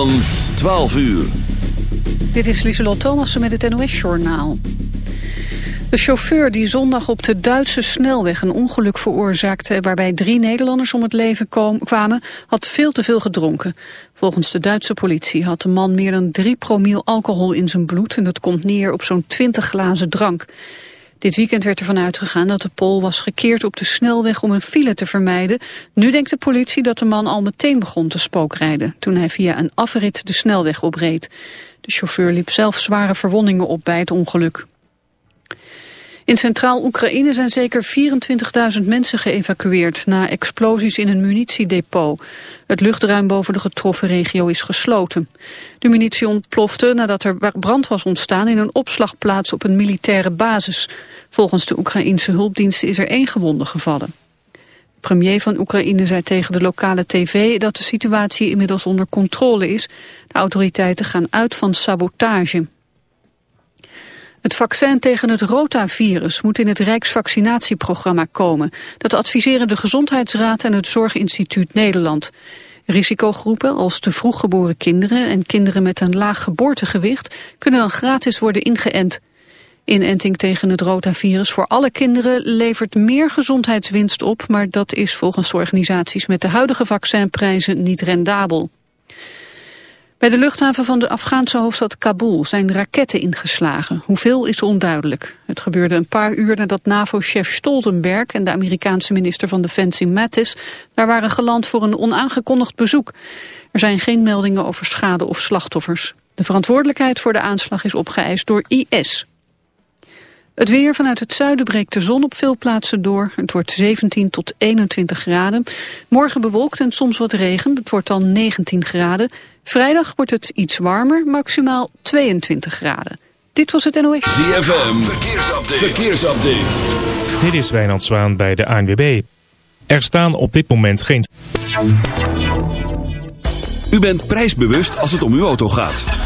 Van 12 uur. Dit is Lieselot Thomassen met het NOS-journaal. De chauffeur die zondag op de Duitse snelweg een ongeluk veroorzaakte... waarbij drie Nederlanders om het leven kwamen, had veel te veel gedronken. Volgens de Duitse politie had de man meer dan drie promiel alcohol in zijn bloed... en dat komt neer op zo'n 20 glazen drank. Dit weekend werd ervan uitgegaan dat de Pool was gekeerd op de snelweg om een file te vermijden. Nu denkt de politie dat de man al meteen begon te spookrijden... toen hij via een afrit de snelweg opreed. De chauffeur liep zelf zware verwondingen op bij het ongeluk. In centraal Oekraïne zijn zeker 24.000 mensen geëvacueerd na explosies in een munitiedepot. Het luchtruim boven de getroffen regio is gesloten. De munitie ontplofte nadat er brand was ontstaan in een opslagplaats op een militaire basis. Volgens de Oekraïense hulpdiensten is er één gewonde gevallen. De premier van Oekraïne zei tegen de lokale tv dat de situatie inmiddels onder controle is. De autoriteiten gaan uit van sabotage. Het vaccin tegen het rotavirus moet in het Rijksvaccinatieprogramma komen. Dat adviseren de Gezondheidsraad en het Zorginstituut Nederland. Risicogroepen als te vroeggeboren kinderen en kinderen met een laag geboortegewicht kunnen dan gratis worden ingeënt. Inenting tegen het rotavirus voor alle kinderen levert meer gezondheidswinst op, maar dat is volgens organisaties met de huidige vaccinprijzen niet rendabel. Bij de luchthaven van de Afghaanse hoofdstad Kabul zijn raketten ingeslagen. Hoeveel is onduidelijk. Het gebeurde een paar uur nadat NAVO-chef Stoltenberg en de Amerikaanse minister van Defensie Mattis daar waren geland voor een onaangekondigd bezoek. Er zijn geen meldingen over schade of slachtoffers. De verantwoordelijkheid voor de aanslag is opgeëist door IS. Het weer vanuit het zuiden breekt de zon op veel plaatsen door. Het wordt 17 tot 21 graden. Morgen bewolkt en soms wat regen. Het wordt dan 19 graden. Vrijdag wordt het iets warmer, maximaal 22 graden. Dit was het NOS. ZFM, verkeersupdate. verkeersupdate. Dit is Wijnand Zwaan bij de ANWB. Er staan op dit moment geen... U bent prijsbewust als het om uw auto gaat.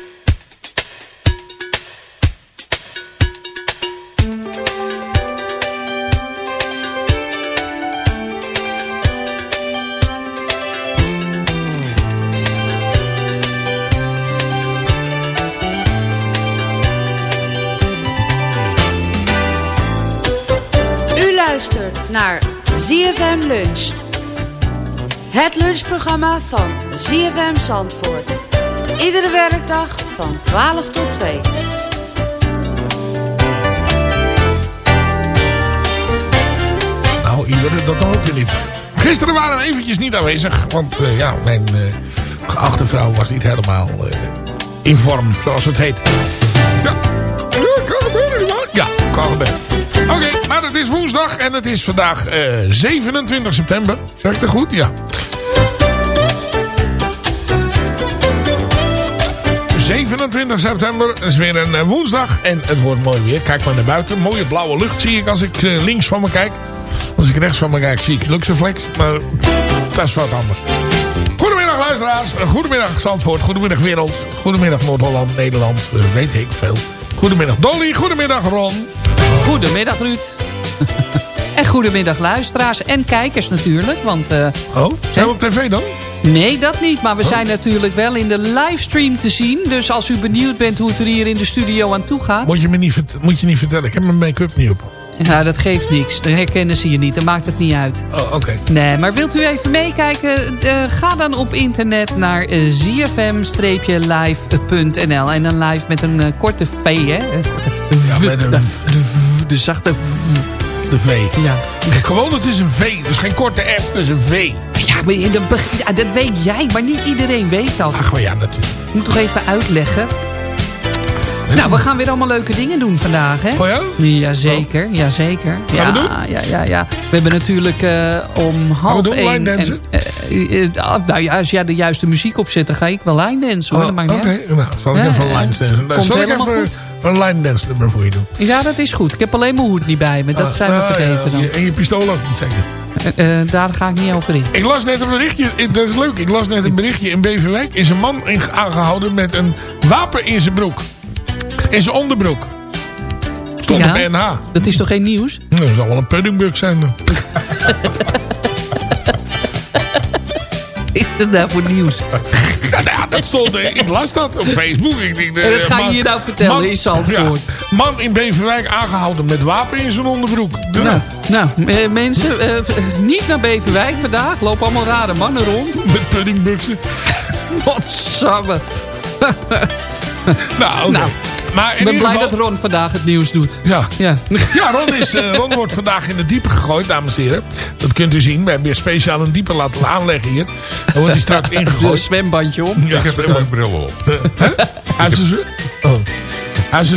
ZFM Lunch. Het lunchprogramma van ZFM Zandvoort. Iedere werkdag van 12 tot 2. Nou, iedere, dat dan ook weer niet. Gisteren waren we eventjes niet aanwezig. Want eh, ja, mijn eh, geachte vrouw was niet helemaal eh, in vorm, zoals het heet. Ja, ja kan? Ja, kan. Oké, maar het is woensdag en het is vandaag eh, 27 september. Zeg ik dat goed? Ja. 27 september is weer een eh, woensdag en het wordt mooi weer. Kijk maar naar buiten. Mooie blauwe lucht zie ik als ik eh, links van me kijk. Als ik rechts van me kijk zie ik Luxeflex. Maar dat is wat anders. Goedemiddag luisteraars. Goedemiddag Zandvoort. Goedemiddag wereld. Goedemiddag Noord-Holland, Nederland. eh, weet ik veel. Goedemiddag Dolly. Goedemiddag Ron. Goedemiddag Ruud. en goedemiddag luisteraars en kijkers natuurlijk. Want eh, Oh, zijn we op tv dan? nee, dat niet. Maar we Oh. zijn natuurlijk wel in de livestream te zien. Dus als u benieuwd bent hoe het er hier in de studio aan toe gaat. Moet je me niet, moet je niet vertellen. Ik heb mijn make-up niet op. Ja, dat geeft niks. Dan herkennen ze je niet. Dan maakt het niet uit. Oh, oké. Nee, maar wilt u even meekijken? eh, ga dan op internet naar eh, zfm-live.nl. En dan live met een korte V, hè? Ja, met een v. de, de zachte V. De V. Ja. Gewoon, het is een V. Dus geen korte F, het is een V. Ja, maar ja, dat weet jij, maar niet iedereen weet dat. Ach, maar ja, natuurlijk. Ik moet toch even uitleggen. Nou, we gaan weer allemaal leuke dingen doen vandaag, hè? Oh ja? Jazeker, jazeker. Gaan ja, we doen? Ja, ja, ja. We hebben natuurlijk eh, om half doen één... line dansen? en, eh, eh, ah, nou ja, als jij de juiste muziek opzet, dan ga ik wel line dansen, hoor. Oh, dat Oké, uit. nou, zal ik Ja, even line dance Dan Komt Zal ik even een line dance nummer voor je doen? Ja, dat is goed. Ik heb alleen mijn hoed niet bij me. Dat Ah, zijn we ah, vergeten dan. En je pistool ook niet zeker? Eh, eh, daar ga ik niet over in. Ik las net een berichtje, dat is leuk, ik las net een berichtje in Beverwijk. Is een man in- aangehouden met een wapen in zijn broek. In zijn onderbroek. Stond Ja? op NH. Dat is toch geen nieuws? Nou, dat zal wel een puddingbug zijn dan. Is dat nou voor nieuws? Nou ja, dat stond, eh, ik las dat op Facebook. Ik denk, eh, En dat ga je man- hier nou vertellen man- in Zandvoort. Ja, man in Beverwijk aangehouden met wapen in zijn onderbroek. Nou, nou eh, mensen, eh, niet naar Beverwijk vandaag. Lopen allemaal rare mannen rond. Met puddingbuksen. Wat samen. Nou. Nou, maar Ik ben blij geval, dat Ron vandaag het nieuws doet. Ja. Ja. Ja, Ron, is, eh, Ron wordt vandaag in de diepe gegooid, dames en heren. Dat kunt u zien. We hebben weer speciaal een diepe laten aanleggen hier. Dan wordt hij straks Een ingegooid. zwembandje om. Ja, Ik heb mijn bril op. Heeft zijn zwe- oh.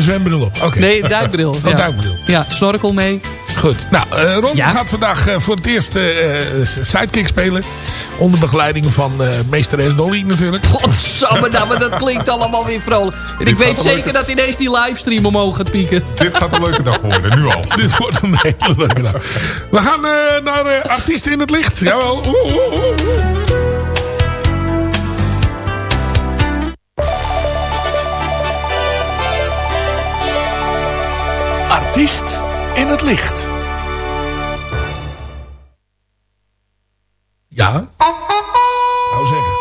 Zwembril op. Oké. Nee, duikbril. Oh, ja. duikbril. Ja, snorkel mee. Goed. Nou, eh, Ron Ja? gaat vandaag eh, voor het eerst eh, sidekick spelen. Onder begeleiding van eh, meesteres Dolly natuurlijk. Godsamme, nou, maar dat klinkt allemaal weer vrolijk. En ik weet zeker leuke- dat ineens die livestream omhoog gaat pieken. Dit gaat een leuke dag worden, nu al. Dit wordt een hele leuke dag. We gaan eh, naar artiesten in het licht. Jawel. Oeh, oeh, oeh. Artiest in het licht. Ja. Nou zeggen.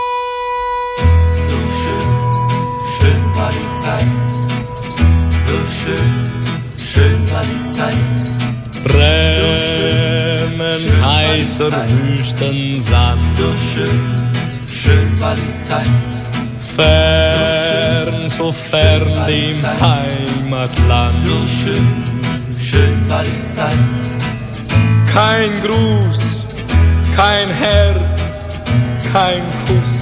So schön, schön war die Zeit. So schön, schön war die Zeit. Brennend heißer Wüstensand. So schön, schön war die Zeit. Fern, so fern dem Heimatland. So schön, schön war die Zeit. Kein Gruß, kein Herz, kein Kuss,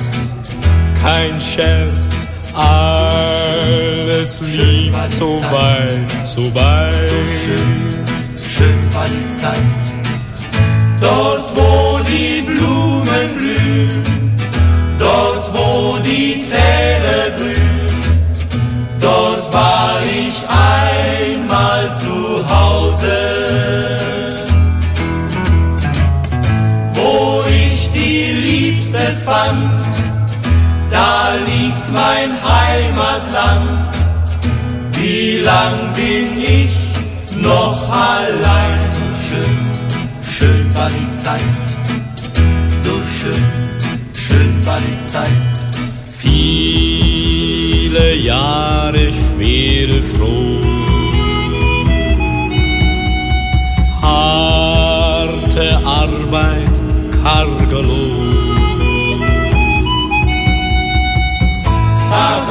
kein Scherz. Alles liegt so weit, so weit. So schön, schön war die Zeit. Dort, wo die Blumen blühen, dort, wo die fand, da liegt mein Heimatland. Wie lang bin ich noch allein? So schön, schön war die Zeit. So schön, schön war die Zeit. Viele Jahre schwere Froh. Harte Arbeit, karger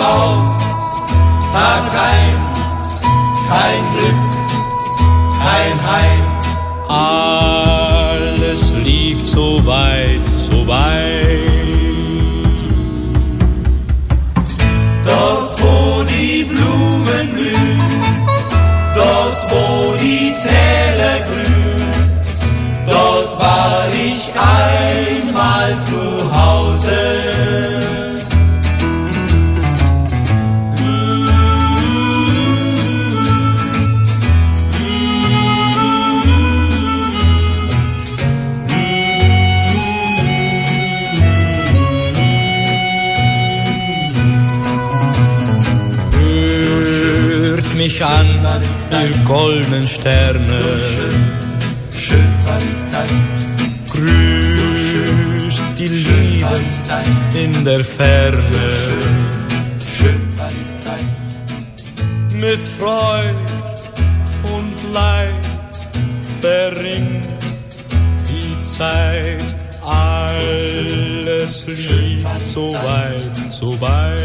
aus, Tag ein, kein Glück, kein Heim. Alles liegt liegt so weit, so weit. Mich an, ihr goldenen Sterne. Schön war die Zeit, Grüßt die Liebe in der Ferne. schön war die Zeit. Mit Freud und Leid verringt die Zeit. Alles liegt so weit, so weit.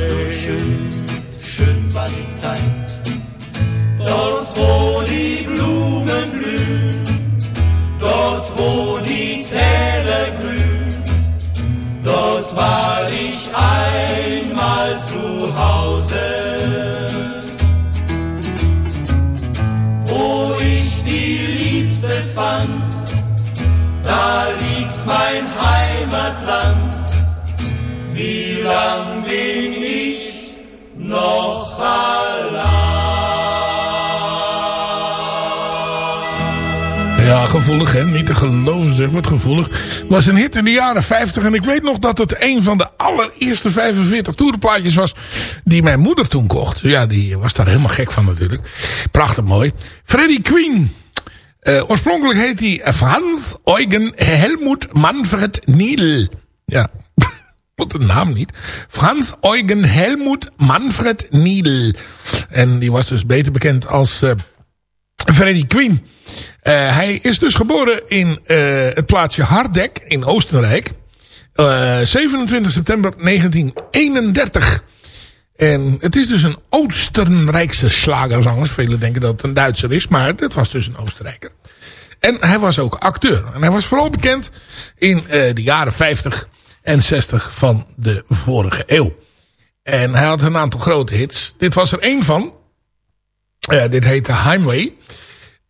schön war die Zeit. Dort wo die Blumen blühen, dort wo die Täler grün, dort war ich einmal zu Hause. Wo ich die Liebste fand, da liegt mein Heimatland. Wie lang gevoelig hè. Niet te geloven zeg. Wat gevoelig. Was een hit in de jaren 50. En ik weet nog dat het een van de allereerste 45 toerenplaatjes was. Die mijn moeder toen kocht. Ja, die was daar helemaal gek van natuurlijk. Prachtig mooi. Freddie Queen. Eh, oorspronkelijk heet hij Frans Eugen Helmut Manfred Niel. Ja, wat een naam niet. Frans Eugen Helmut Manfred Niel. En die was dus beter bekend als eh Freddie Queen. Eh, hij is dus geboren in eh, het plaatsje Hardek in Oostenrijk. Eh, 27 september 1931. En het is dus een Oostenrijkse slagerzanger. Velen denken dat het een Duitser is, maar het was dus een Oostenrijker. En hij was ook acteur. En hij was vooral bekend in eh, de jaren 50 en 60 van de vorige eeuw. En hij had een aantal grote hits. Dit was er één van. Eh, dit heette Heimwee.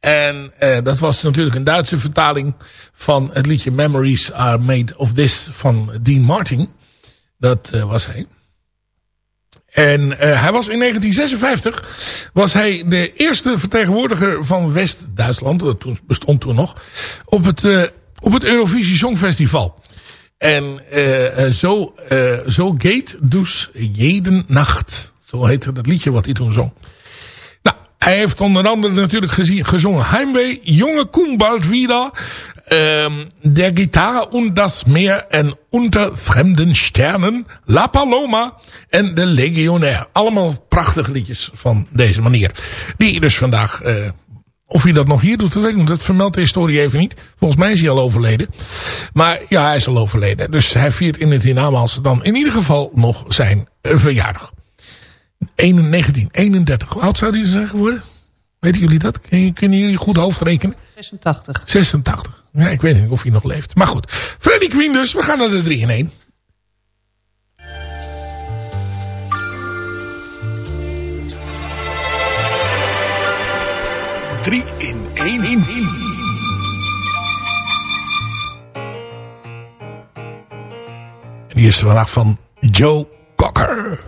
En eh, dat was natuurlijk een Duitse vertaling van het liedje Memories Are Made of This van Dean Martin. Dat eh, was hij. En eh, hij was in 1956 was hij de eerste vertegenwoordiger van West-Duitsland, dat toen, bestond toen nog, op het, eh, op het Eurovisie Songfestival. En eh, eh, zo, zo geht dus jeden Nacht. Zo heette dat liedje wat hij toen zong. Hij heeft onder andere natuurlijk gezongen Heimwee, Jonge Koen bald wieder, ähm, Der Gitarre und das Meer en Unter fremden Sternen, La Paloma en De Legionnaire. Allemaal prachtige liedjes van deze manier. Die dus vandaag, eh, of hij dat nog hier doet, weet ik niet. Dat vermeldt de historie even niet. Volgens mij is hij al overleden. Maar ja, hij is al overleden. Dus hij viert in het hiernamaals dan in ieder geval nog zijn eh, verjaardag. 1931. Hoe oud zou hij zijn geworden? Weten jullie dat? Kun- Kunnen jullie goed hoofdrekenen? 86. 86. Ja, ik weet niet of hij nog leeft. Maar goed. Freddy Queen dus. We gaan naar de 3 in 1. Drie in één in. En die is vandaag van Joe Cocker.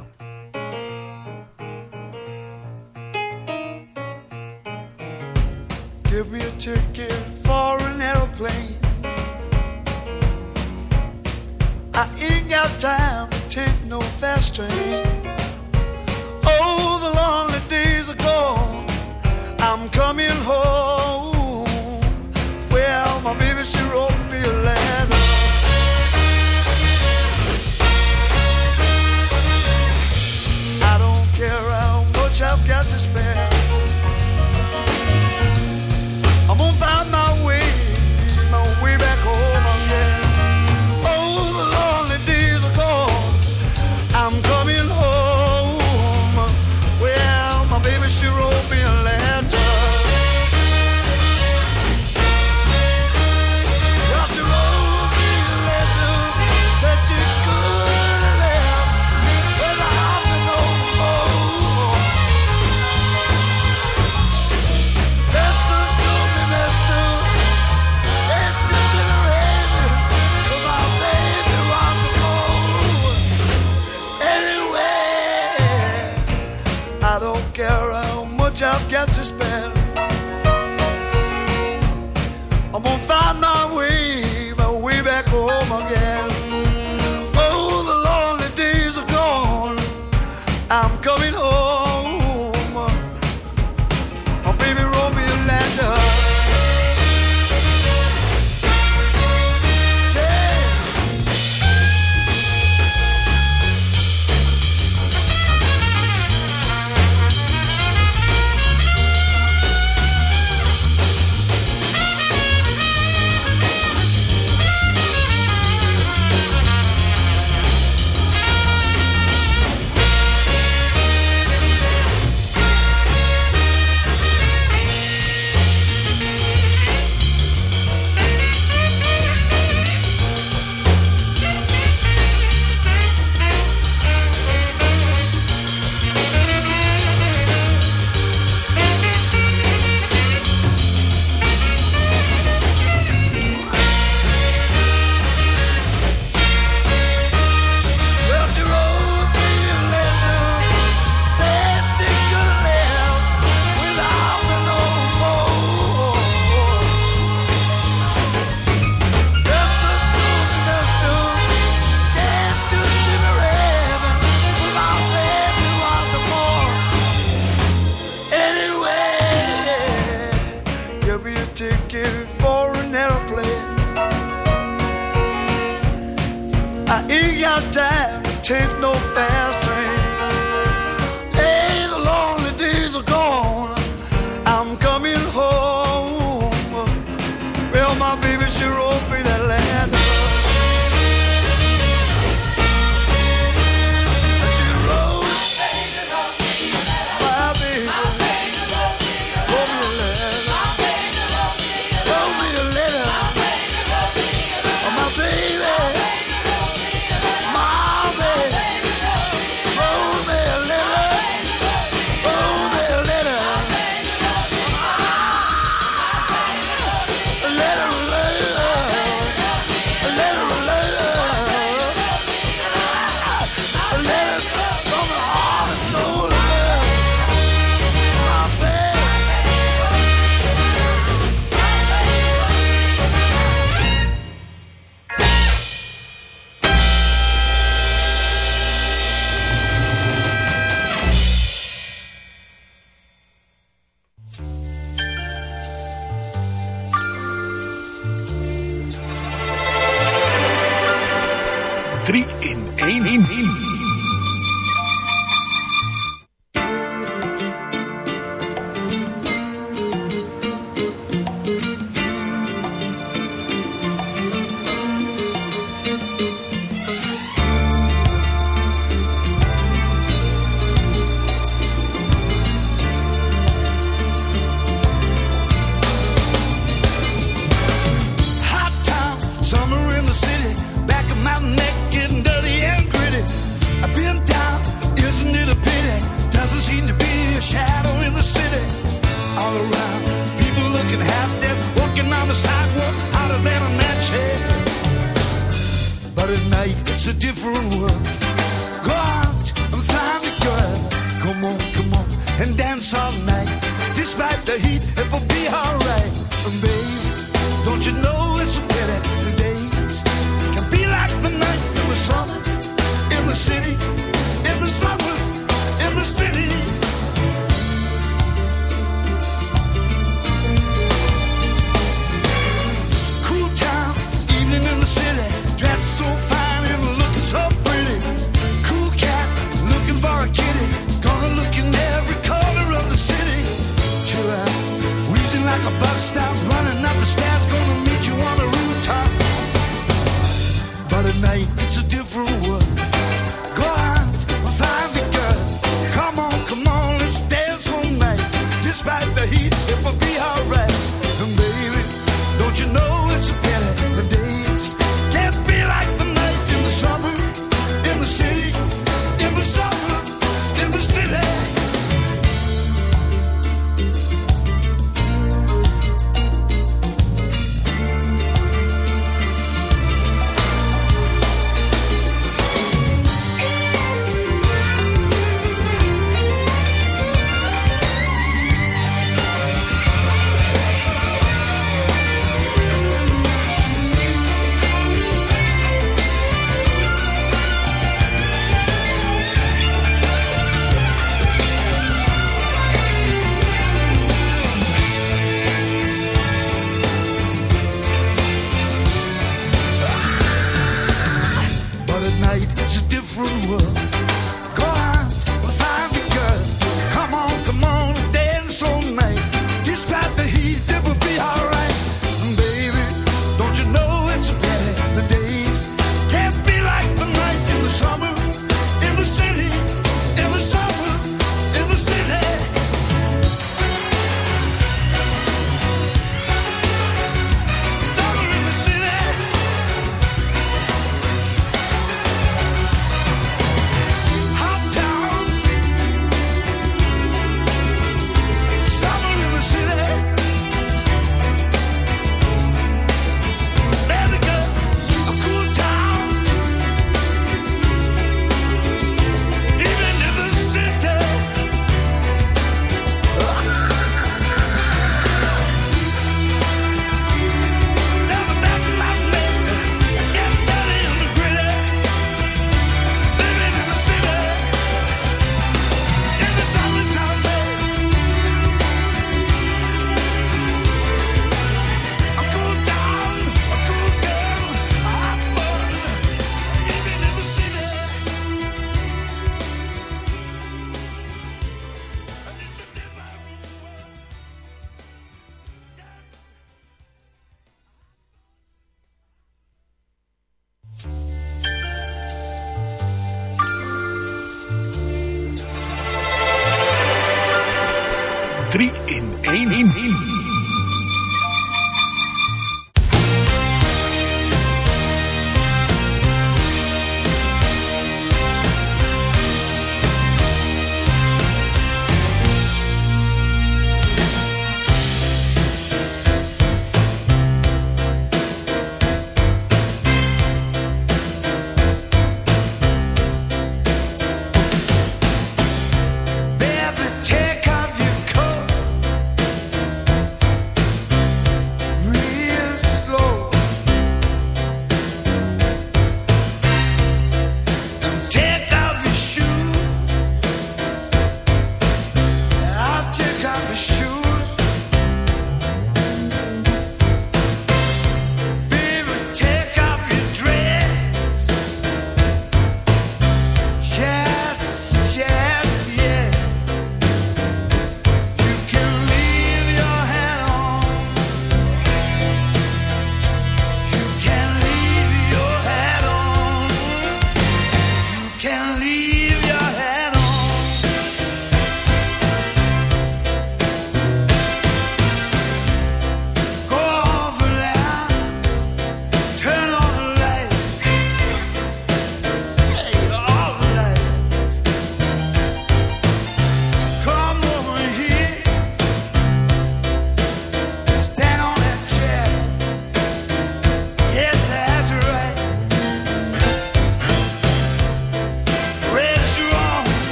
Got time to take no fast train.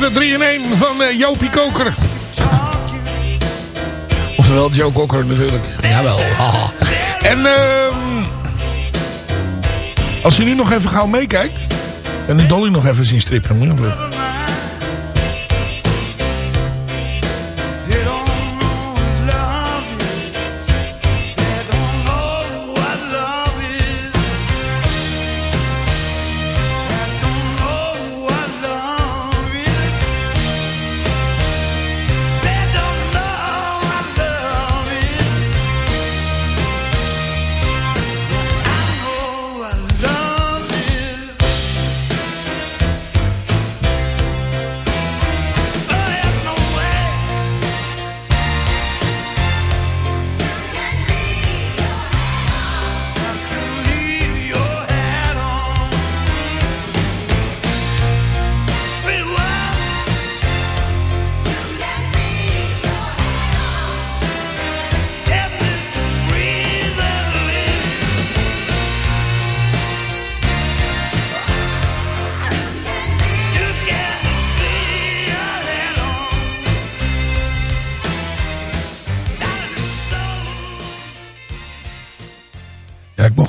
lekker de 3 in 1 van eh, Jopie Koker. Oftewel Joe Koker natuurlijk. Jawel. Haha. En ehm. als je nu nog even gauw meekijkt... en Dolly nog even zien strippen...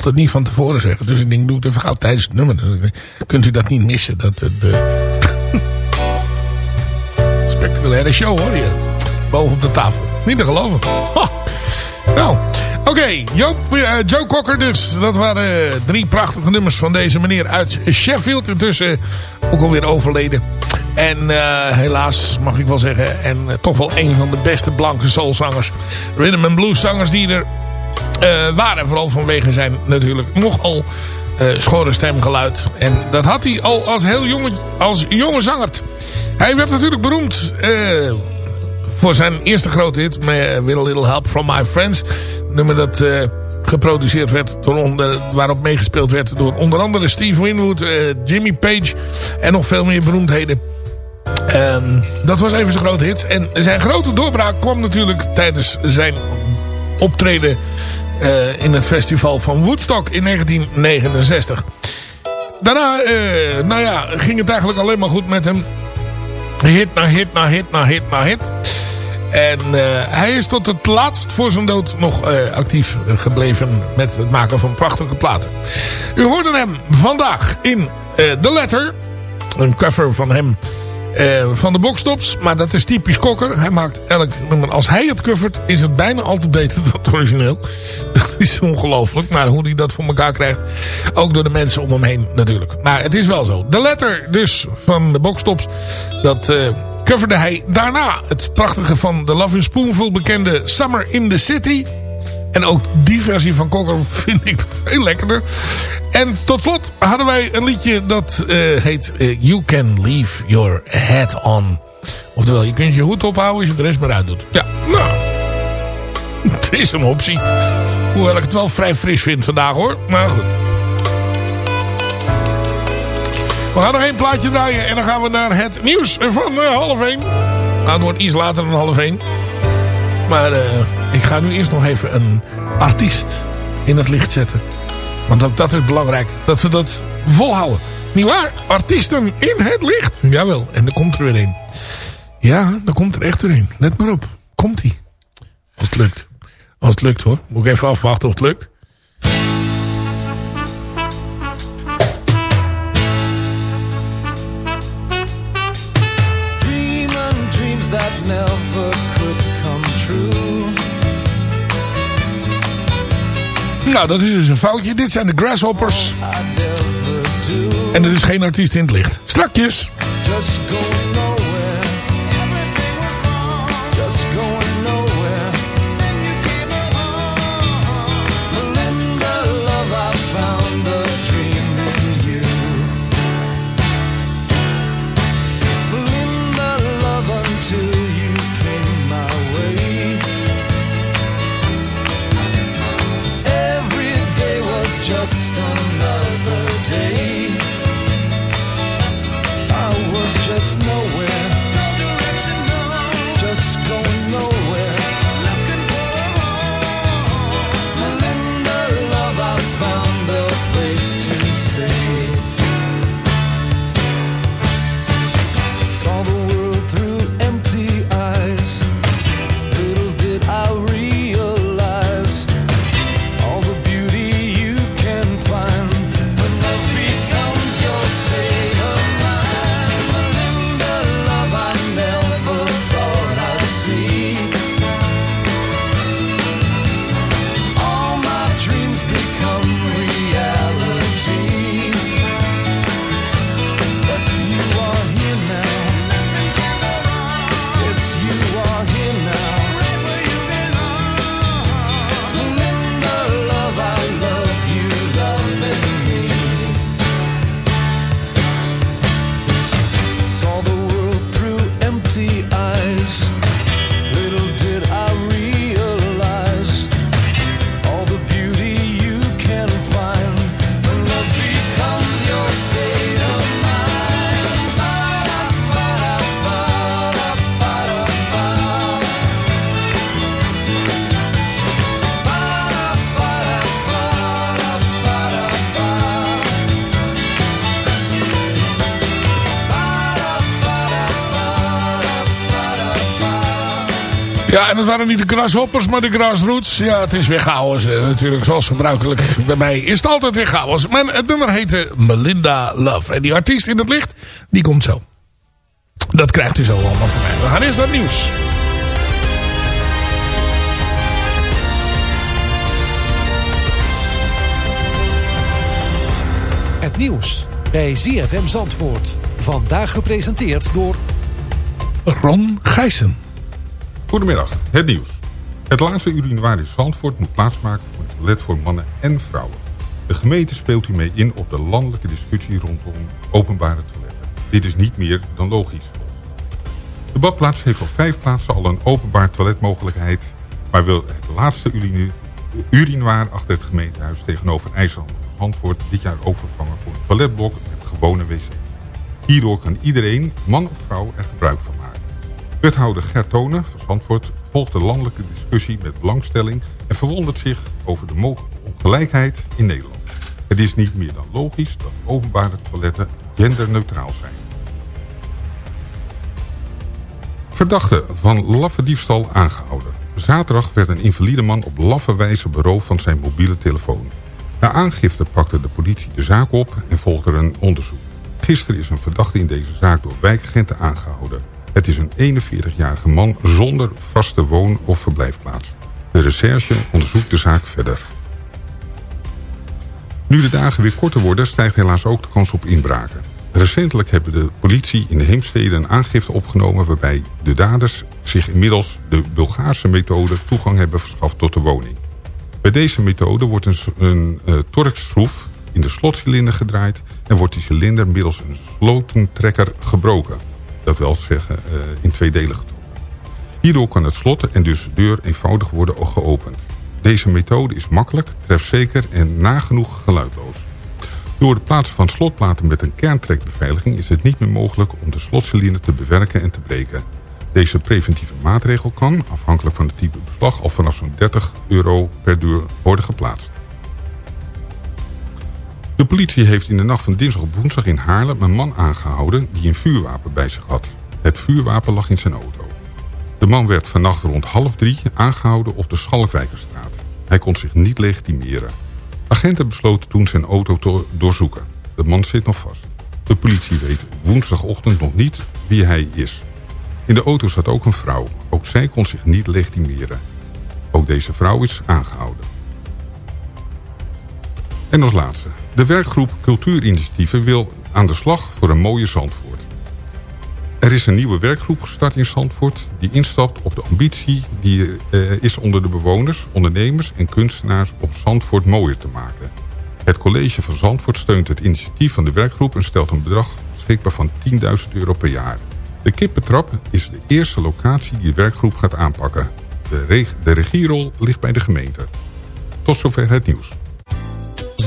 het niet van tevoren zeggen. Dus ik denk, doe het even gauw tijdens het nummer. Kunt u dat niet missen. Dat, de... Spectaculaire show hoor hier. Boven op de tafel. Niet te geloven. Nou, oké. Joop, eh, Joe Cocker dus. Dat waren eh, drie prachtige nummers van deze meneer uit Sheffield. Intussen ook alweer overleden. En eh, helaas mag ik wel zeggen. En eh, toch wel een van de beste blanke soulzangers. Rhythm and blues zangers die er eh, waren. Vooral vanwege zijn natuurlijk nogal eh schorre stemgeluid. En dat had hij al als heel jonge, als jonge zanger. Hij werd natuurlijk beroemd eh, voor zijn eerste grote hit. With a Little Help From My Friends. Nummer dat eh, geproduceerd werd. Door onder, waarop meegespeeld werd door onder andere Steve Winwood. eh, Jimmy Page. En nog veel meer beroemdheden. Ehm, dat was even zijn grote hit. En zijn grote doorbraak kwam natuurlijk tijdens zijn optreden eh, in het festival van Woodstock in 1969. Daarna, eh, nou ja, ging het eigenlijk alleen maar goed met hem. Hit na hit na hit na hit na hit. En eh, hij is tot het laatst voor zijn dood nog actief gebleven met het maken van prachtige platen. U hoorde hem vandaag in The Letter. Een cover van hem eh, van de boxtops. Maar dat is typisch Kokker. Hij maakt elk nummer. Als hij het covert is het bijna altijd beter dan het origineel. Dat is ongelooflijk. Maar hoe hij dat voor elkaar krijgt. Ook door de mensen om hem heen natuurlijk. Maar het is wel zo. De letter dus van de boxtops. Dat... eh coverde hij daarna het prachtige van de Love in Spoonful bekende Summer in the City. En ook die versie van Cocker vind ik veel lekkerder. En tot slot hadden wij een liedje dat eh, heet eh, You Can Leave Your Head On. Oftewel, je kunt je hoed ophouden als je de rest maar uit doet. Ja, nou, het is een optie. Hoewel ik het wel vrij fris vind vandaag hoor. Maar goed. We gaan nog één plaatje draaien en dan gaan we naar het nieuws van eh, half. Nou, het wordt iets later dan half één. Maar eh, ik ga nu eerst nog even een artiest in het licht zetten. Want ook dat is belangrijk, dat we dat volhouden. Niet waar? Artiesten in het licht. Jawel, en er komt er weer een. Ja, er komt er echt weer een. Let maar op. Komt-ie. Als het lukt. Als het lukt hoor. Moet ik even afwachten of het lukt. Dreams that Nou, dat is dus een foutje. Dit zijn de Grasshoppers. En er is geen artiest in het licht. Strakjes. Dat waren niet de grashoppers, maar de grassroots. Ja, het is weer chaos eh, natuurlijk, zoals gebruikelijk. Bij mij is het altijd weer chaos. Maar het nummer heette Melinda Love. En die artiest in het licht, die komt zo. Dat krijgt u zo allemaal van mij. We gaan eerst naar het nieuws. Het nieuws bij ZFM Zandvoort. Vandaag gepresenteerd door... Ron Gijssen. Goedemiddag, het nieuws. Het laatste urinoir in Zandvoort moet plaatsmaken voor een toilet voor mannen en vrouwen. De gemeente speelt hiermee in op de landelijke discussie rondom openbare toiletten. Dit is niet meer dan logisch. De badplaats heeft op vijf plaatsen al een openbaar toiletmogelijkheid... maar wil het laatste urinoir achter het gemeentehuis tegenover IJsland Zandvoort dit jaar ook vervangen voor een toiletblok met gewone wc. Hierdoor kan iedereen, man of vrouw, er gebruik van. Wethouder Gert Tonen van Zandvoort volgt de landelijke discussie met belangstelling... en verwondert zich over de mogelijke ongelijkheid in Nederland. Het is niet meer dan logisch dat openbare toiletten genderneutraal zijn. Verdachte van laffe diefstal aangehouden. Zaterdag werd een invalide man op laffe wijze beroofd van zijn mobiele telefoon. Na aangifte pakte de politie de zaak op en volgde er een onderzoek. Gisteren is een verdachte in deze zaak door wijkagenten aangehouden. Het is een 41-jarige man zonder vaste woon- of verblijfplaats. De recherche onderzoekt de zaak verder. Nu de dagen weer korter worden, stijgt helaas ook de kans op inbraken. Recentelijk hebben de politie in de Heemstede een aangifte opgenomen... waarbij de daders zich inmiddels de Bulgaarse methode toegang hebben verschaft tot de woning. Bij deze methode wordt een, een uh, torkschroef in de slotcilinder gedraaid... en wordt die cilinder middels een slotentrekker gebroken. Dat wil zeggen uh, in twee delen getrokken. Hierdoor kan het slot en dus de deur eenvoudig worden geopend. Deze methode is makkelijk, trefzeker en nagenoeg geluidloos. Door de plaatsen van slotplaten met een kerntrekbeveiliging is het niet meer mogelijk om de slotcilinder te bewerken en te breken. Deze preventieve maatregel kan, afhankelijk van het type beslag, al vanaf zo'n 30 euro per deur worden geplaatst. De politie heeft in de nacht van dinsdag op woensdag in Haarlem een man aangehouden die een vuurwapen bij zich had. Het vuurwapen lag in zijn auto. De man werd vannacht rond half drie aangehouden op de Schalkwijkerstraat. Hij kon zich niet legitimeren. Agenten besloten toen zijn auto te doorzoeken. De man zit nog vast. De politie weet woensdagochtend nog niet wie hij is. In de auto zat ook een vrouw. Ook zij kon zich niet legitimeren. Ook deze vrouw is aangehouden. En als laatste. De werkgroep Cultuurinitiatieven wil aan de slag voor een mooie Zandvoort. Er is een nieuwe werkgroep gestart in Zandvoort... die instapt op de ambitie die er uh, is onder de bewoners, ondernemers en kunstenaars... om Zandvoort mooier te maken. Het college van Zandvoort steunt het initiatief van de werkgroep... en stelt een bedrag beschikbaar van 10.000 euro per jaar. De Kippentrap is de eerste locatie die de werkgroep gaat aanpakken. De, reg de regierol ligt bij de gemeente. Tot zover het nieuws.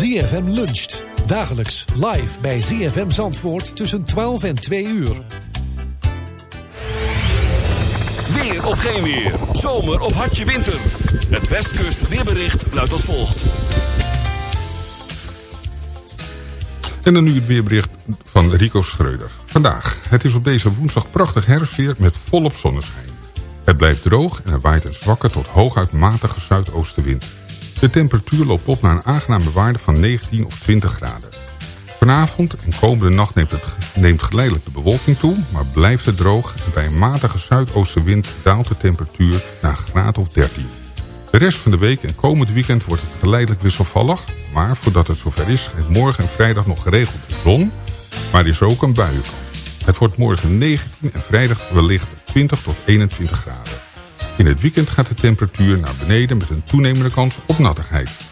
ZFM luncht. Dagelijks live bij ZFM Zandvoort tussen 12 en 2 uur. Weer of geen weer. Zomer of hartje winter. Het Westkust weerbericht luidt als volgt. En dan nu het weerbericht van Rico Schreuder. Vandaag. Het is op deze woensdag prachtig herfstweer met volop zonneschijn. Het blijft droog en er waait een zwakke tot hooguit matige zuidoostenwind. De temperatuur loopt op naar een aangename waarde van 19 of 20 graden. Vanavond en komende nacht neemt, het, neemt geleidelijk de bewolking toe, maar blijft het droog en bij een matige zuidoostenwind daalt de temperatuur naar een graad of 13. De rest van de week en komend weekend wordt het geleidelijk wisselvallig, maar voordat het zover is, heeft morgen en vrijdag nog geregeld de zon, maar er is ook een buienkant. Het wordt morgen 19 en vrijdag wellicht 20 tot 21 graden. In het weekend gaat de temperatuur naar beneden met een toenemende kans op nattigheid.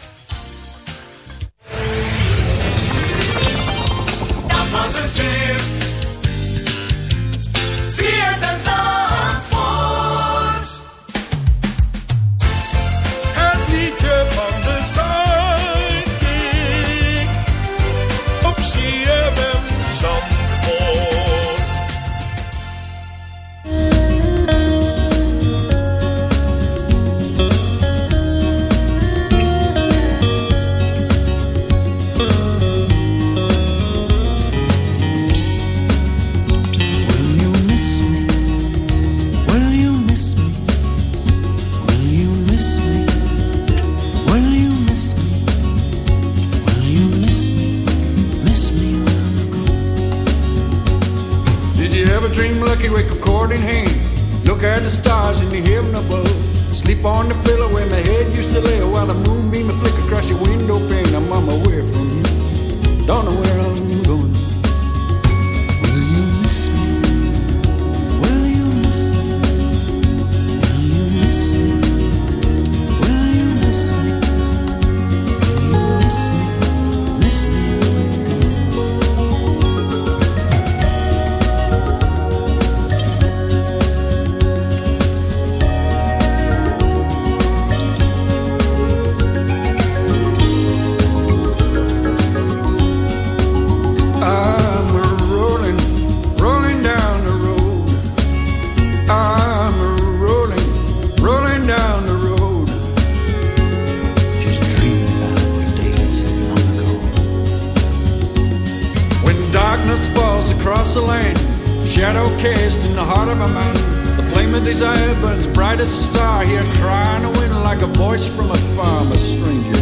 Of a man, the flame of desire burns bright as a star. Here crying wind like a voice from a stranger.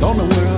Don't know where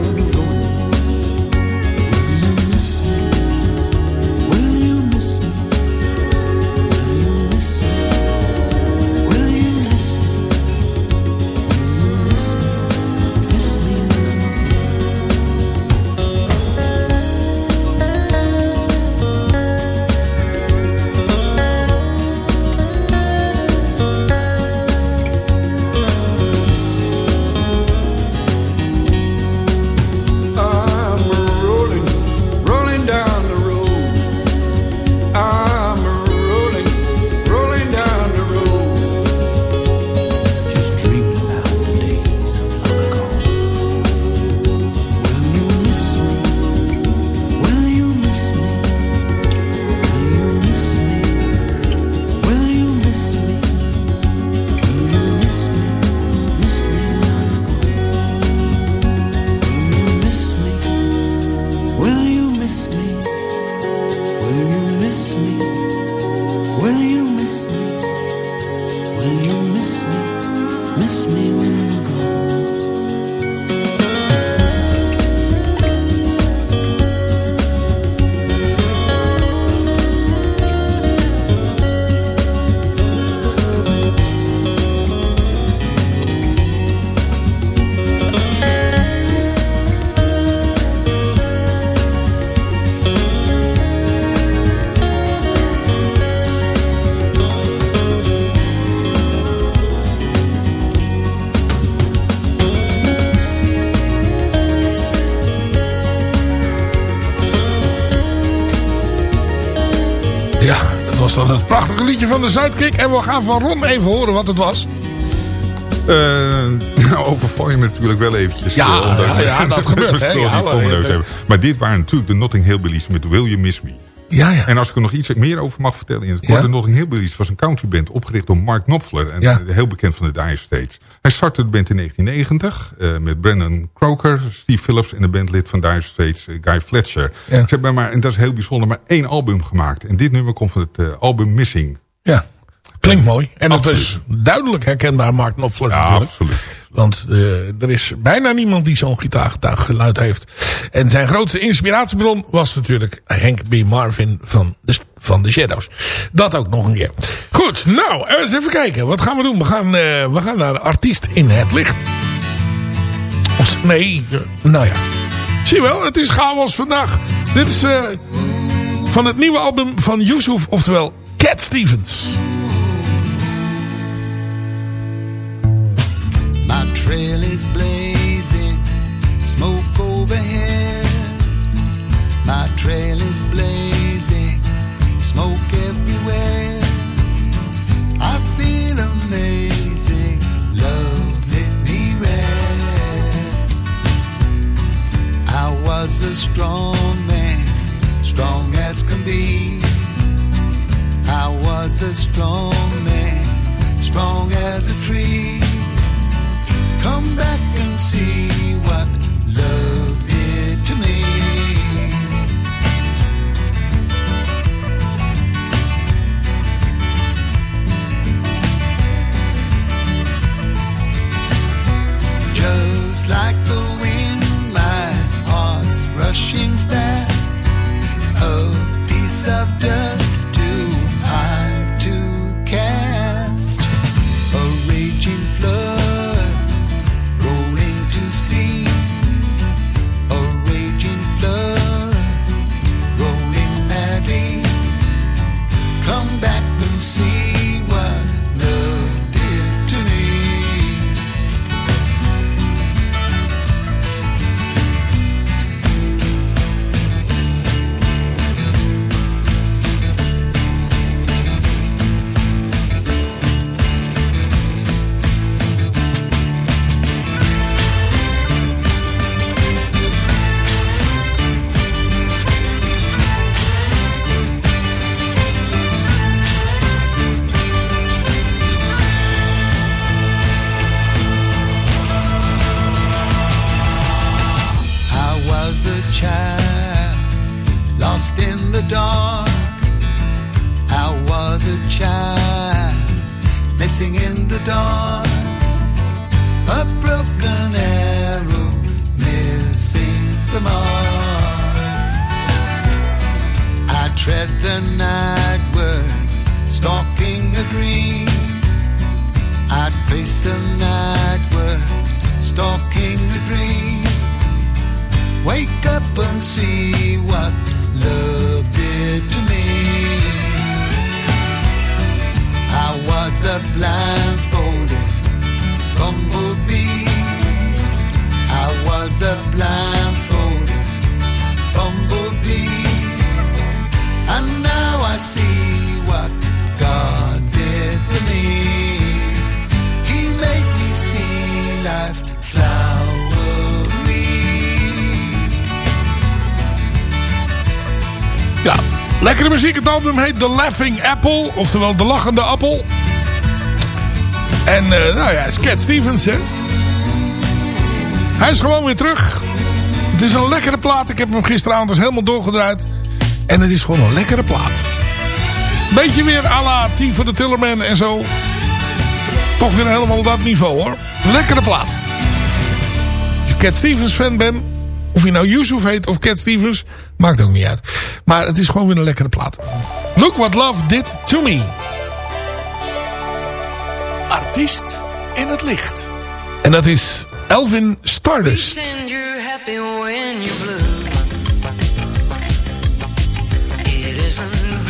liedje van de Zuidkick. En we gaan van Ron even horen wat het was. Eh, nou, overval je me natuurlijk wel eventjes. Ja, eh, ja, ja, dat gebeurt, hè. Ja. Maar dit waren natuurlijk de Notting Hillbillies met Will You Miss Me. Ja, ja. En als ik er nog iets meer over mag vertellen in het kort. Ja. De Notting Hillbillies was een countryband opgericht door Mark Knopfler. En Ja. heel bekend van de Dire Straits. Hij startte de band in 1990 eh, met Brandon Croker, Steve Phillips en de bandlid van Dire Straits, eh, Guy Fletcher. Ja. Ze hebben maar, en dat is heel bijzonder, maar één album gemaakt. En dit nummer komt van het eh, album Missing. Ja, klinkt mooi. En dat is duidelijk herkenbaar Mark Knopfler Ja, natuurlijk. absoluut. Want eh, er is bijna niemand die zo'n gitaargeluid heeft. En zijn grootste inspiratiebron was natuurlijk Hank B. Marvin van de, van Shadows. Dat ook nog een keer. Goed, nou, eens even kijken. Wat gaan we doen? We gaan, eh, we gaan naar Artiest in het Licht. Of, nee, eh, nou ja. Zie je wel, het is chaos vandaag. Dit is van het nieuwe album van Yusuf, oftewel Cat Stevens. Trail is blazing, smoke overhead. My trail is blazing, smoke everywhere. I feel amazing, love lit me red. I was a strong man, strong as can be. I was a strong man, strong as a tree. See what love did to me. I was a blindfolded bumblebee. I was a blindfolded lekkere muziek. Het album heet The Laughing Apple. Oftewel De Lachende Appel. En eh, nou ja, het is Cat Stevens, hè. Hij is gewoon weer terug. Het is een lekkere plaat. Ik heb hem gisteravond dus helemaal doorgedraaid. En het is gewoon een lekkere plaat. Beetje weer à la Team de Tillerman en zo. Toch weer helemaal dat niveau, hoor. Lekkere plaat. Als je Cat Stevens fan bent... Of je nou Yusuf heet of Cat Stevens... Maakt ook niet uit. Maar het is gewoon weer een lekkere plaat. Look What Love Did To Me. Artiest in het licht. En dat is Elvin Stardust. It isn't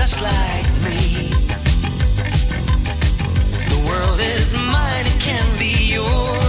just like me. The world is mine, it can be yours,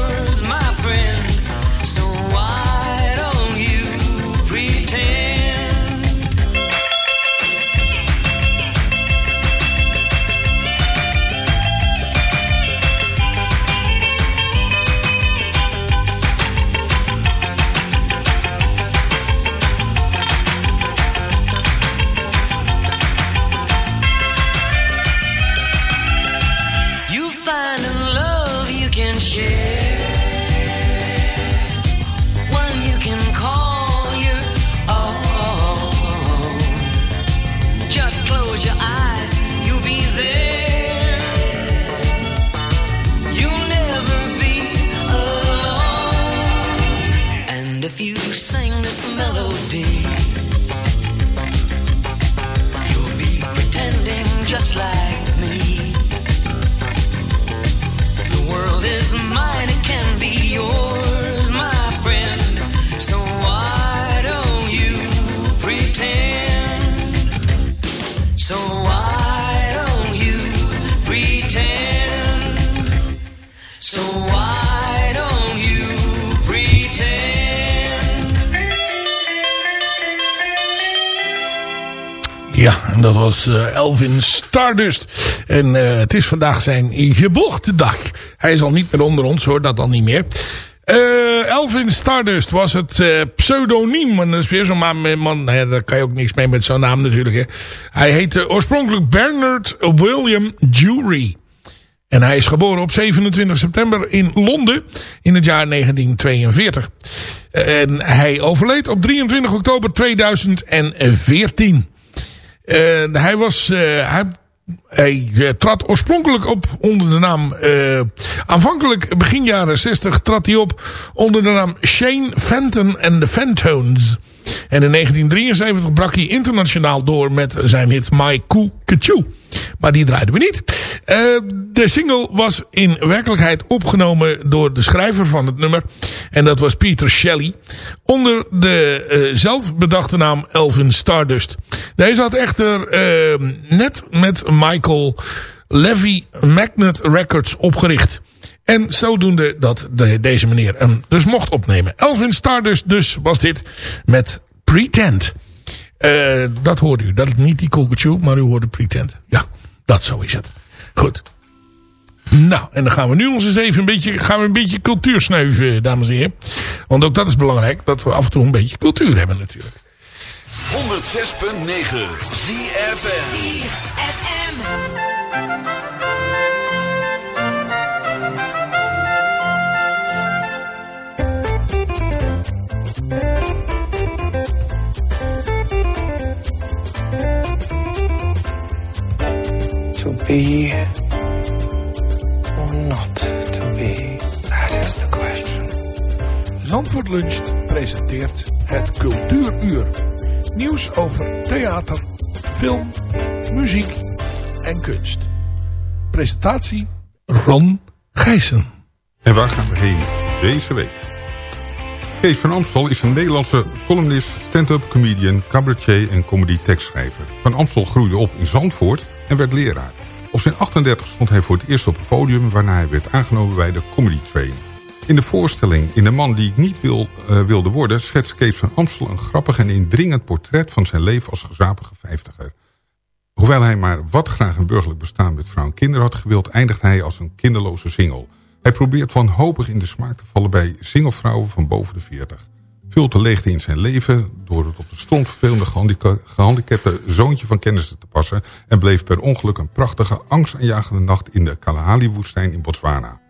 dat was eh, Elvin Stardust. En eh, het is vandaag zijn geboortedag. Hij is al niet meer onder ons hoor, dat dan niet meer. Eh, Elvin Stardust was het pseudoniem. En dat is weer zo'n man, nou daar kan je ook niks mee met zo'n naam natuurlijk. Hè. Hij heette oorspronkelijk Bernard William Jury. En hij is geboren op 27 september in Londen in het jaar 1942. En hij overleed op 23 oktober 2014. Eh, hij was... eh, hij, hij eh, trad oorspronkelijk op onder de naam... aanvankelijk begin jaren 60 trad hij op onder de naam Shane Fenton and the Fentones. En in 1973 brak hij internationaal door met zijn hit My Coo Kachu. Maar die draaiden we niet. Eh, de single was in werkelijkheid opgenomen door de schrijver van het nummer. En dat was Peter Shelley. Onder de eh, zelfbedachte naam Elvin Stardust. Deze had echter eh, net met Michael Levy Magnet Records opgericht. En zodoende dat de, deze meneer hem dus mocht opnemen. Elvin Stardust dus was dit met Pretend. Eh, dat hoorde u. Dat is niet die Cockatoo, maar u hoorde Pretend. Ja, dat zo is het. Goed. Nou, en dan gaan we nu ons eens even een beetje, gaan we een beetje cultuur snuiven, dames en heren. Want ook dat is belangrijk, dat we af en toe een beetje cultuur hebben natuurlijk. 106.9 ZFM. Be or not to be, that is the question. Zandvoort Luncht presenteert het Cultuuruur. Nieuws over theater, film, muziek en kunst. Presentatie Ron Gijssen. En waar gaan we heen deze week? Kees van Amstel is een Nederlandse columnist, stand-up comedian, cabaretier en comedy tekstschrijver. Van Amstel groeide op in Zandvoort en werd leraar. Op zijn 38 stond hij voor het eerst op het podium... waarna hij werd aangenomen bij de Comedy Train. In de voorstelling In de man die ik niet wil, eh, wilde worden... schetst Kees van Amstel een grappig en indringend portret... van zijn leven als gezapige vijftiger. Hoewel hij maar wat graag een burgerlijk bestaan met vrouw en kinderen had gewild... eindigt hij als een kinderloze single. Hij probeert wanhopig in de smaak te vallen bij singlevrouwen van boven de 40. Vult de leegte in zijn leven door het op de stront vervelende gehandica- gehandicapte zoontje van kennissen te passen... en bleef per ongeluk een prachtige, angstaanjagende nacht in de Kalahari-woestijn in Botswana.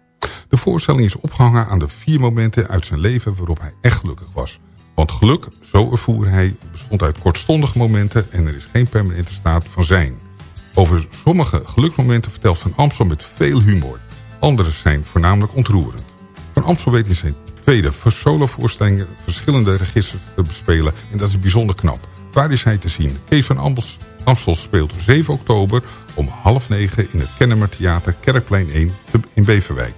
De voorstelling is opgehangen aan de vier momenten uit zijn leven waarop hij echt gelukkig was. Want geluk, zo ervoer hij, bestond uit kortstondige momenten en er is geen permanente staat van zijn. Over sommige geluksmomenten vertelt Van Amstel met veel humor. Andere zijn voornamelijk ontroerend. Van Amstel weet in zijn tweede solo-voorstellingen verschillende registers te bespelen en dat is bijzonder knap. Waar is hij te zien? Kees van Ambels- Amstel speelt 7 oktober om half negen in het Kennemer Theater Kerkplein 1 te- in Beverwijk.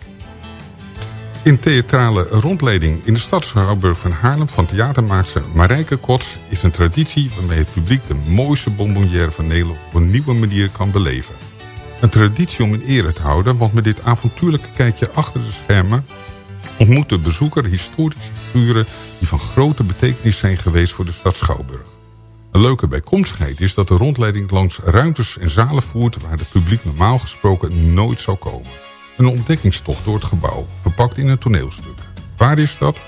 In theatrale rondleiding in de stad Schouwburg van Haarlem van theatermaakster Marijke Kots is een traditie waarmee het publiek de mooiste bonbonnière van Nederland op een nieuwe manier kan beleven. Een traditie om in ere te houden, want met dit avontuurlijke kijkje achter de schermen ontmoet de bezoeker historische figuren die van grote betekenis zijn geweest voor de stad Schouwburg. Een leuke bijkomstigheid is dat de rondleiding langs ruimtes en zalen voert waar het publiek normaal gesproken nooit zou komen. Een ontdekkingstocht door het gebouw, verpakt in een toneelstuk. Waar is dat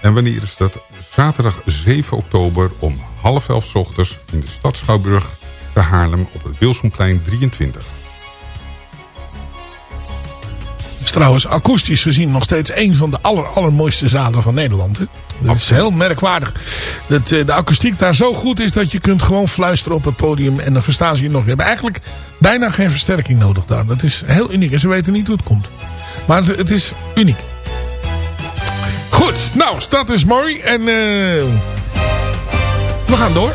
en wanneer is dat? Zaterdag 7 oktober om half elf ochtends in de stad Schouwburg te Haarlem op het Wilsonplein 23. Is trouwens akoestisch gezien nog steeds een van de aller, allermooiste zalen van Nederland. Hè? Dat is heel merkwaardig. Dat eh, de akoestiek daar zo goed is dat je kunt gewoon fluisteren op het podium en dan verstaan ze je nog. Je hebt eigenlijk bijna geen versterking nodig daar. Dat is heel uniek en ze weten niet hoe het komt. Maar het- is uniek. Goed, nou, dat is mooi. En eh, we gaan door.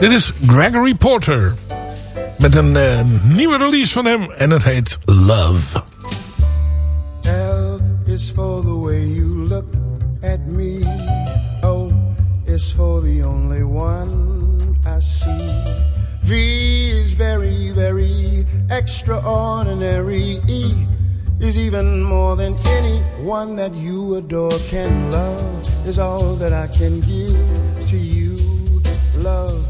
Dit is Gregory Porter. Met een eh, nieuwe release van hem. En het heet Love. L is for the way you look at me. O is for the only one I see. V is very, very extraordinary. E is even more than anyone that you adore can love. Is all that I can give to you. Love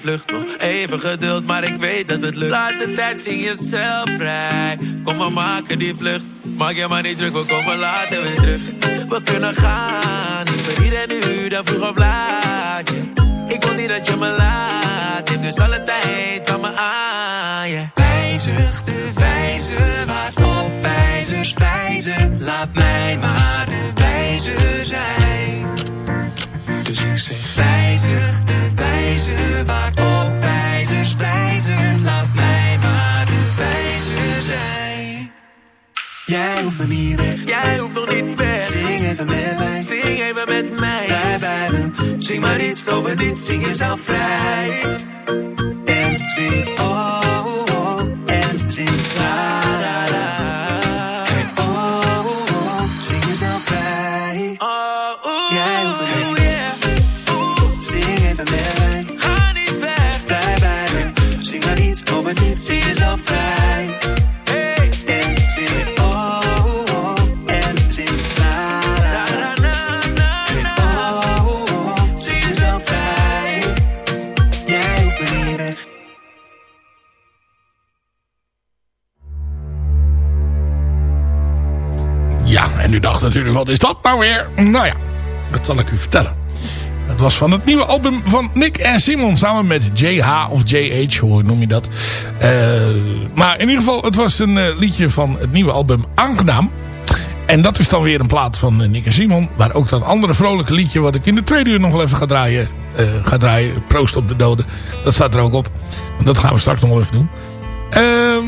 Vlucht nog. Even geduld, maar ik weet dat het lukt. Laat de tijd, zing jezelf vrij. Kom maar maken die vlucht. Maak je maar niet druk, we komen later weer terug. We kunnen gaan, voor hier en nu, dan vroeg of laat. Ik wil niet dat je me laat, neem dus alle tijd van me aan. ja. Wijzig de wijze waarop wijzers wijzen. Laat mij maar de wijze zijn. Dus ik zeg wijzig wijze waarop wijzers wijzen. Laat mij maar de wijze zijn. Jij hoeft me niet weg. Jij hoeft nog niet weg. Zing even met mij. Zing even met mij. Blijf bij me. Zing maar iets over niets. Zing jezelf vrij. En zing oh, oh, oh. En zing over niets. Zing jezelf vrij. Hey. En zing oh, oh, oh. En zing la la la. Oh, oh. Zing jezelf vrij. Jij hoeft niet weg. Ja, en u dacht natuurlijk, wat is dat nou weer? Nou ja, dat zal ik u vertellen. Was van het nieuwe album van Nick en Simon samen met JH of JH, hoe noem je dat? Eh, maar in ieder geval, het was een eh, liedje van het nieuwe album Aangenaam. En dat is dan weer een plaat van eh, Nick en Simon. Maar ook dat andere vrolijke liedje wat ik in de tweede uur nog wel even ga draaien. ga draaien, Proost op de Doden. Dat staat er ook op. Dat gaan we straks nog wel even doen. Ehm,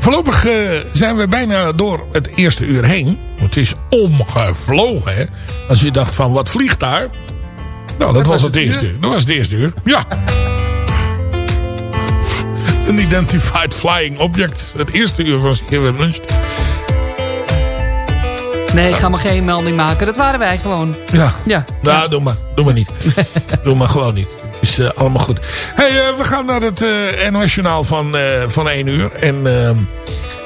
voorlopig zijn we bijna door het eerste uur heen. Het is omgevlogen. Als je dacht van, wat vliegt daar? Nou, dat, was, het eerste uur. Dat was het eerste uur, ja. Een identified flying object. Het eerste uur was hier weer lunch. Nee, ik ga maar geen melding maken. Dat waren wij gewoon. Ja. Ja. Nou, doe maar. Doe maar niet. doe maar gewoon niet. Het is eh, allemaal goed. hey, eh, we gaan naar het eh NOS Journaal van, eh, van 1 uur. En ehm,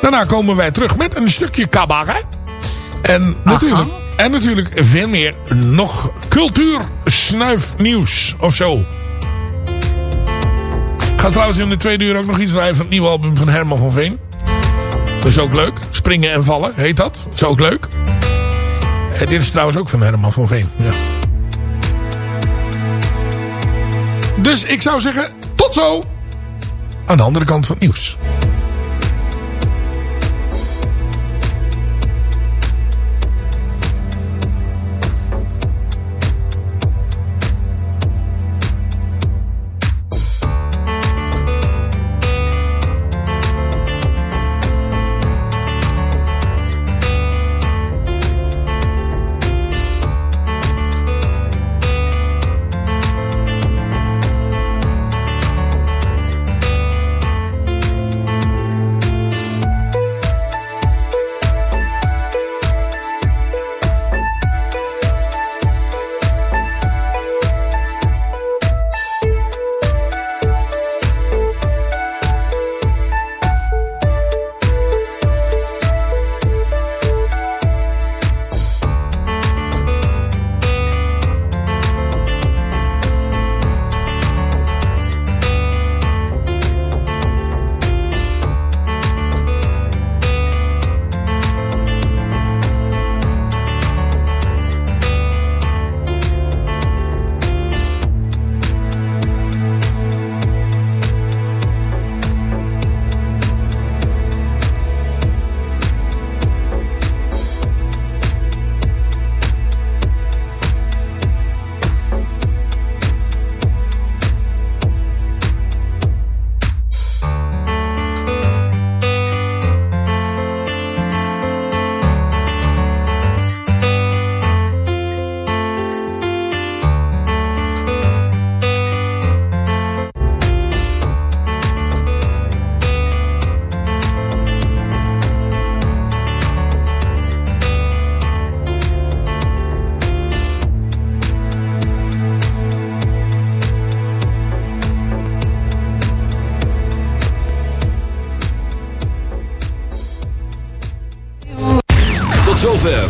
daarna komen wij terug met een stukje cabaret. En natuurlijk, en natuurlijk veel meer nog cultuur snuifnieuws of zo. Ik ga trouwens in de tweede uur ook nog iets draaien van het nieuwe album van Herman van Veen. Dat is ook leuk. Springen en vallen heet dat. Dat is ook leuk. En dit is trouwens ook van Herman van Veen. Ja. Dus ik zou zeggen, tot zo. Aan de andere kant van het nieuws.